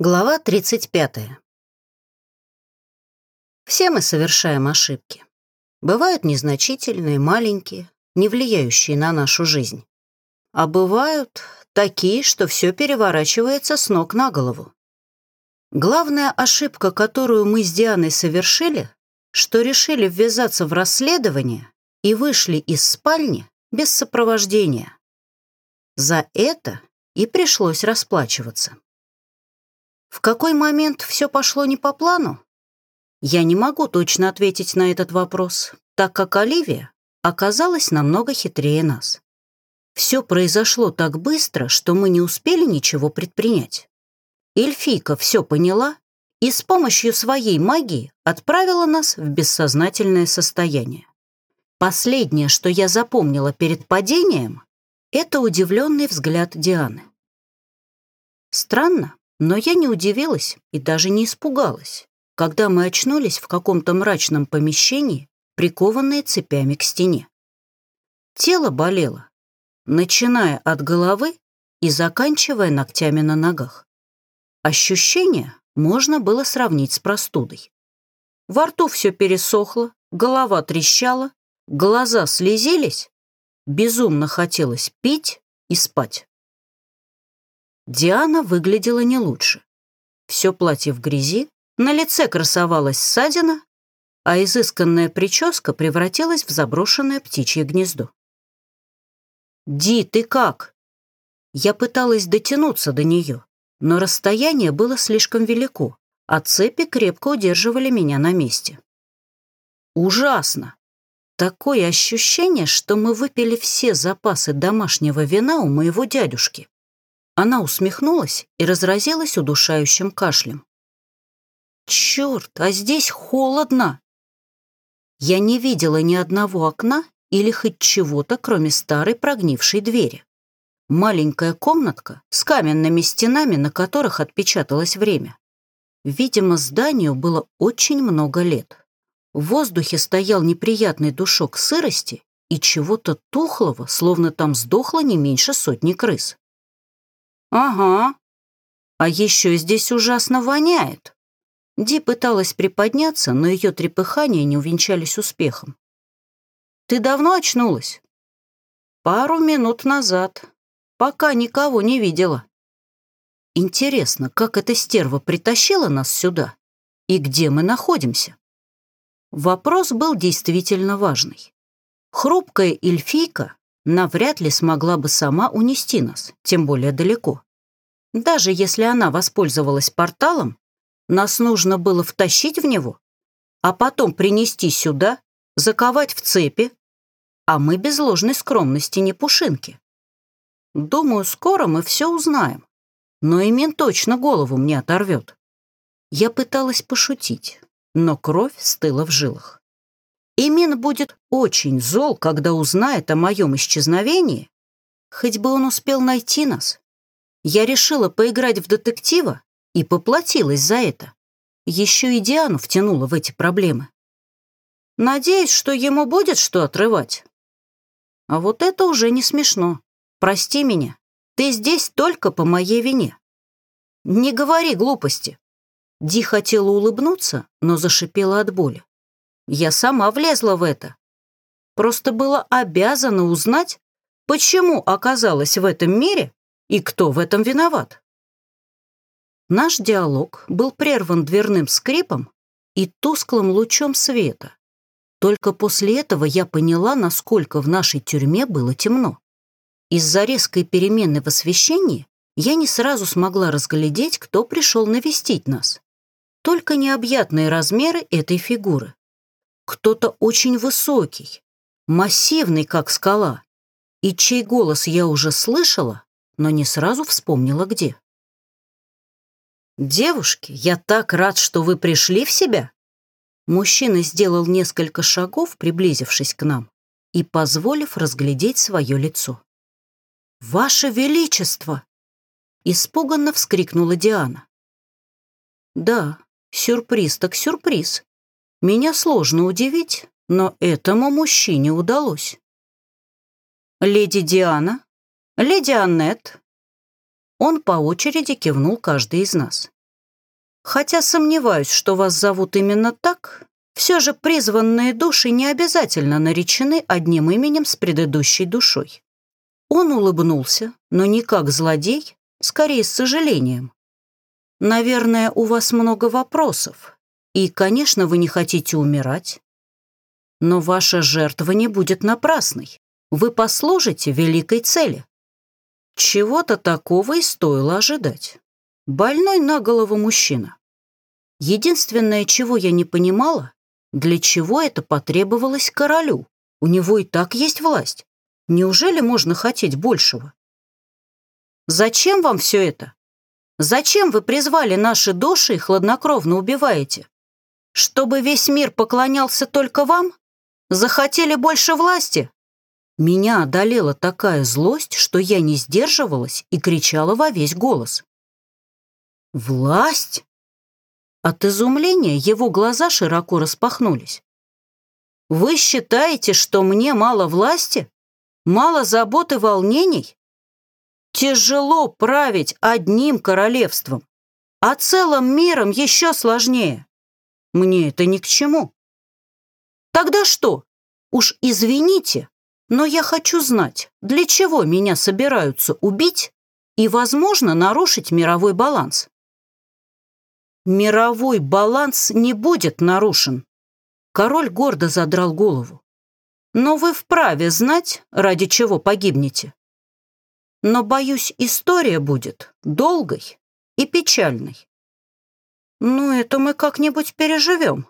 Глава 35. Все мы совершаем ошибки. Бывают незначительные, маленькие, не влияющие на нашу жизнь. А бывают такие, что все переворачивается с ног на голову. Главная ошибка, которую мы с Дианой совершили, что решили ввязаться в расследование и вышли из спальни без сопровождения. За это и пришлось расплачиваться. В какой момент все пошло не по плану? Я не могу точно ответить на этот вопрос, так как Оливия оказалась намного хитрее нас. Все произошло так быстро, что мы не успели ничего предпринять. Эльфийка все поняла и с помощью своей магии отправила нас в бессознательное состояние. Последнее, что я запомнила перед падением, это удивленный взгляд Дианы. Странно, но я не удивилась и даже не испугалась, когда мы очнулись в каком-то мрачном помещении, прикованные цепями к стене. Тело болело, начиная от головы и заканчивая ногтями на ногах. Ощущения можно было сравнить с простудой. Во рту все пересохло, голова трещала, глаза слезились, безумно хотелось пить и спать. Диана выглядела не лучше. Все платье в грязи, на лице красовалась ссадина, а изысканная прическа превратилась в заброшенное птичье гнездо. «Ди, ты как?» Я пыталась дотянуться до нее, но расстояние было слишком велико, а цепи крепко удерживали меня на месте. Ужасно! Такое ощущение, что мы выпили все запасы домашнего вина у моего дядюшки. Она усмехнулась и разразилась удушающим кашлем. «Черт, а здесь холодно!» Я не видела ни одного окна или хоть чего-то, кроме старой прогнившей двери. Маленькая комнатка с каменными стенами, на которых отпечаталось время. Видимо, зданию было очень много лет. В воздухе стоял неприятный душок сырости и чего-то тухлого, словно там сдохло не меньше сотни крыс. «Ага. А еще здесь ужасно воняет». Ди пыталась приподняться, но ее трепыхания не увенчались успехом. «Ты давно очнулась?» «Пару минут назад. Пока никого не видела». «Интересно, как эта стерва притащила нас сюда? И где мы находимся?» Вопрос был действительно важный. Хрупкая эльфийка навряд ли смогла бы сама унести нас, тем более далеко. Даже если она воспользовалась порталом, нас нужно было втащить в него, а потом принести сюда, заковать в цепи, а мы без ложной скромности не пушинки. Думаю, скоро мы все узнаем, но Имен точно голову мне оторвет. Я пыталась пошутить, но кровь стыла в жилах. Имин будет очень зол, когда узнает о моем исчезновении. Хоть бы он успел найти нас. Я решила поиграть в детектива и поплатилась за это. Еще и Диану втянула в эти проблемы. Надеюсь, что ему будет что отрывать. А вот это уже не смешно. Прости меня. Ты здесь только по моей вине. Не говори глупости. Ди хотела улыбнуться, но зашипела от боли. Я сама влезла в это. Просто была обязана узнать, почему оказалась в этом мире и кто в этом виноват. Наш диалог был прерван дверным скрипом и тусклым лучом света. Только после этого я поняла, насколько в нашей тюрьме было темно. Из-за резкой перемены в освещении я не сразу смогла разглядеть, кто пришел навестить нас. Только необъятные размеры этой фигуры кто-то очень высокий, массивный, как скала, и чей голос я уже слышала, но не сразу вспомнила где. «Девушки, я так рад, что вы пришли в себя!» Мужчина сделал несколько шагов, приблизившись к нам, и позволив разглядеть свое лицо. «Ваше Величество!» Испуганно вскрикнула Диана. «Да, сюрприз так сюрприз. Меня сложно удивить, но этому мужчине удалось. «Леди Диана? Леди Аннет?» Он по очереди кивнул каждый из нас. Хотя сомневаюсь, что вас зовут именно так, все же призванные души не обязательно наречены одним именем с предыдущей душой. Он улыбнулся, но не как злодей, скорее с сожалением. Наверное, у вас много вопросов, и, конечно, вы не хотите умирать. Но ваша жертва не будет напрасной. Вы послужите великой цели. Чего-то такого и стоило ожидать. Больной на голову мужчина. Единственное, чего я не понимала, для чего это потребовалось королю? У него и так есть власть. Неужели можно хотеть большего? Зачем вам все это? Зачем вы призвали наши души и хладнокровно убиваете? Чтобы весь мир поклонялся только вам? Захотели больше власти? Меня одолела такая злость, что я не сдерживалась и кричала во весь голос. «Власть?» От изумления его глаза широко распахнулись. «Вы считаете, что мне мало власти? Мало забот и волнений? Тяжело править одним королевством, а целым миром еще сложнее. Мне это ни к чему. Тогда что? Уж извините, но я хочу знать, для чего меня собираются убить и, возможно, нарушить мировой баланс. Мировой баланс не будет нарушен. Король гордо задрал голову. Но вы вправе знать, ради чего погибнете. Но, боюсь, история будет долгой и печальной. Ну, это мы как-нибудь переживем.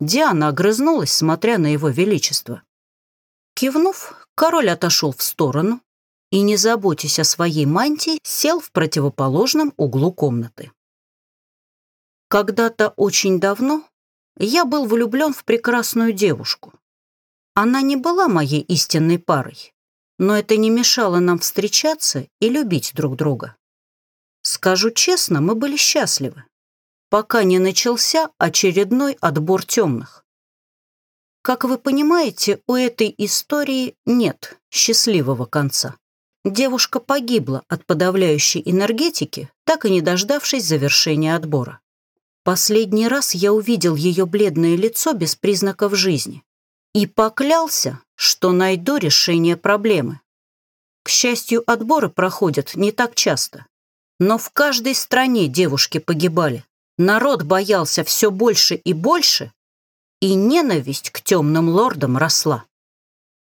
Диана огрызнулась, смотря на его величество. Кивнув, король отошел в сторону и, не заботясь о своей мантии, сел в противоположном углу комнаты. Когда-то очень давно я был влюблен в прекрасную девушку. Она не была моей истинной парой, но это не мешало нам встречаться и любить друг друга. Скажу честно, мы были счастливы, пока не начался очередной отбор темных. Как вы понимаете, у этой истории нет счастливого конца. Девушка погибла от подавляющей энергетики, так и не дождавшись завершения отбора. Последний раз я увидел ее бледное лицо без признаков жизни и поклялся, что найду решение проблемы. К счастью, отборы проходят не так часто. Но в каждой стране девушки погибали. Народ боялся все больше и больше, и ненависть к темным лордам росла.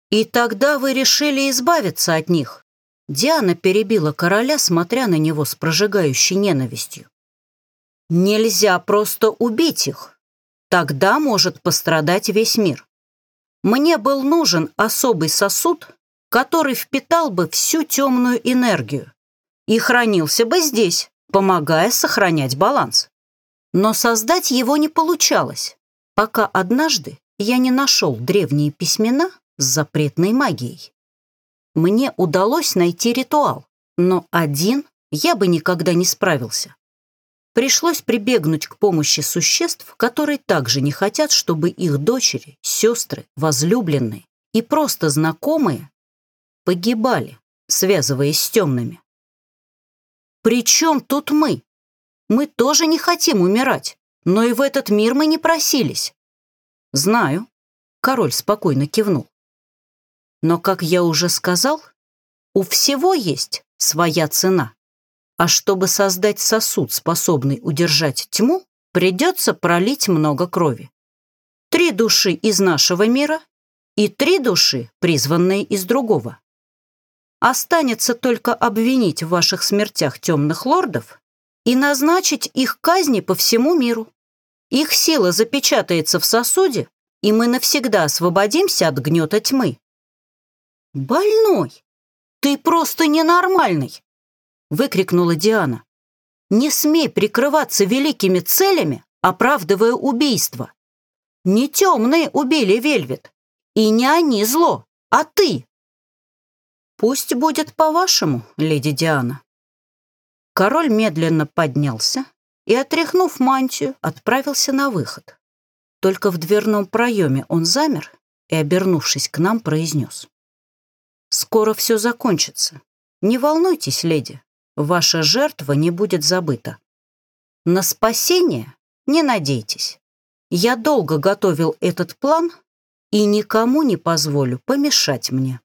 И тогда вы решили избавиться от них. Диана перебила короля, смотря на него с прожигающей ненавистью. Нельзя просто убить их. Тогда может пострадать весь мир. Мне был нужен особый сосуд, который впитал бы всю темную энергию и хранился бы здесь, помогая сохранять баланс. Но создать его не получалось, пока однажды я не нашел древние письмена с запретной магией. Мне удалось найти ритуал, но один я бы никогда не справился пришлось прибегнуть к помощи существ, которые также не хотят, чтобы их дочери, сестры, возлюбленные и просто знакомые погибали, связываясь с темными. Причем тут мы? Мы тоже не хотим умирать, но и в этот мир мы не просились. Знаю, король спокойно кивнул. Но, как я уже сказал, у всего есть своя цена. А чтобы создать сосуд, способный удержать тьму, придется пролить много крови. Три души из нашего мира и три души, призванные из другого. Останется только обвинить в ваших смертях темных лордов и назначить их казни по всему миру. Их сила запечатается в сосуде, и мы навсегда освободимся от гнета тьмы. Больной, ты просто ненормальный выкрикнула Диана. «Не смей прикрываться великими целями, оправдывая убийство. Не темные убили Вельвет, и не они зло, а ты». «Пусть будет по-вашему, леди Диана». Король медленно поднялся и, отряхнув мантию, отправился на выход. Только в дверном проеме он замер и, обернувшись к нам, произнес. «Скоро все закончится. Не волнуйтесь, леди, Ваша жертва не будет забыта. На спасение не надейтесь. Я долго готовил этот план и никому не позволю помешать мне.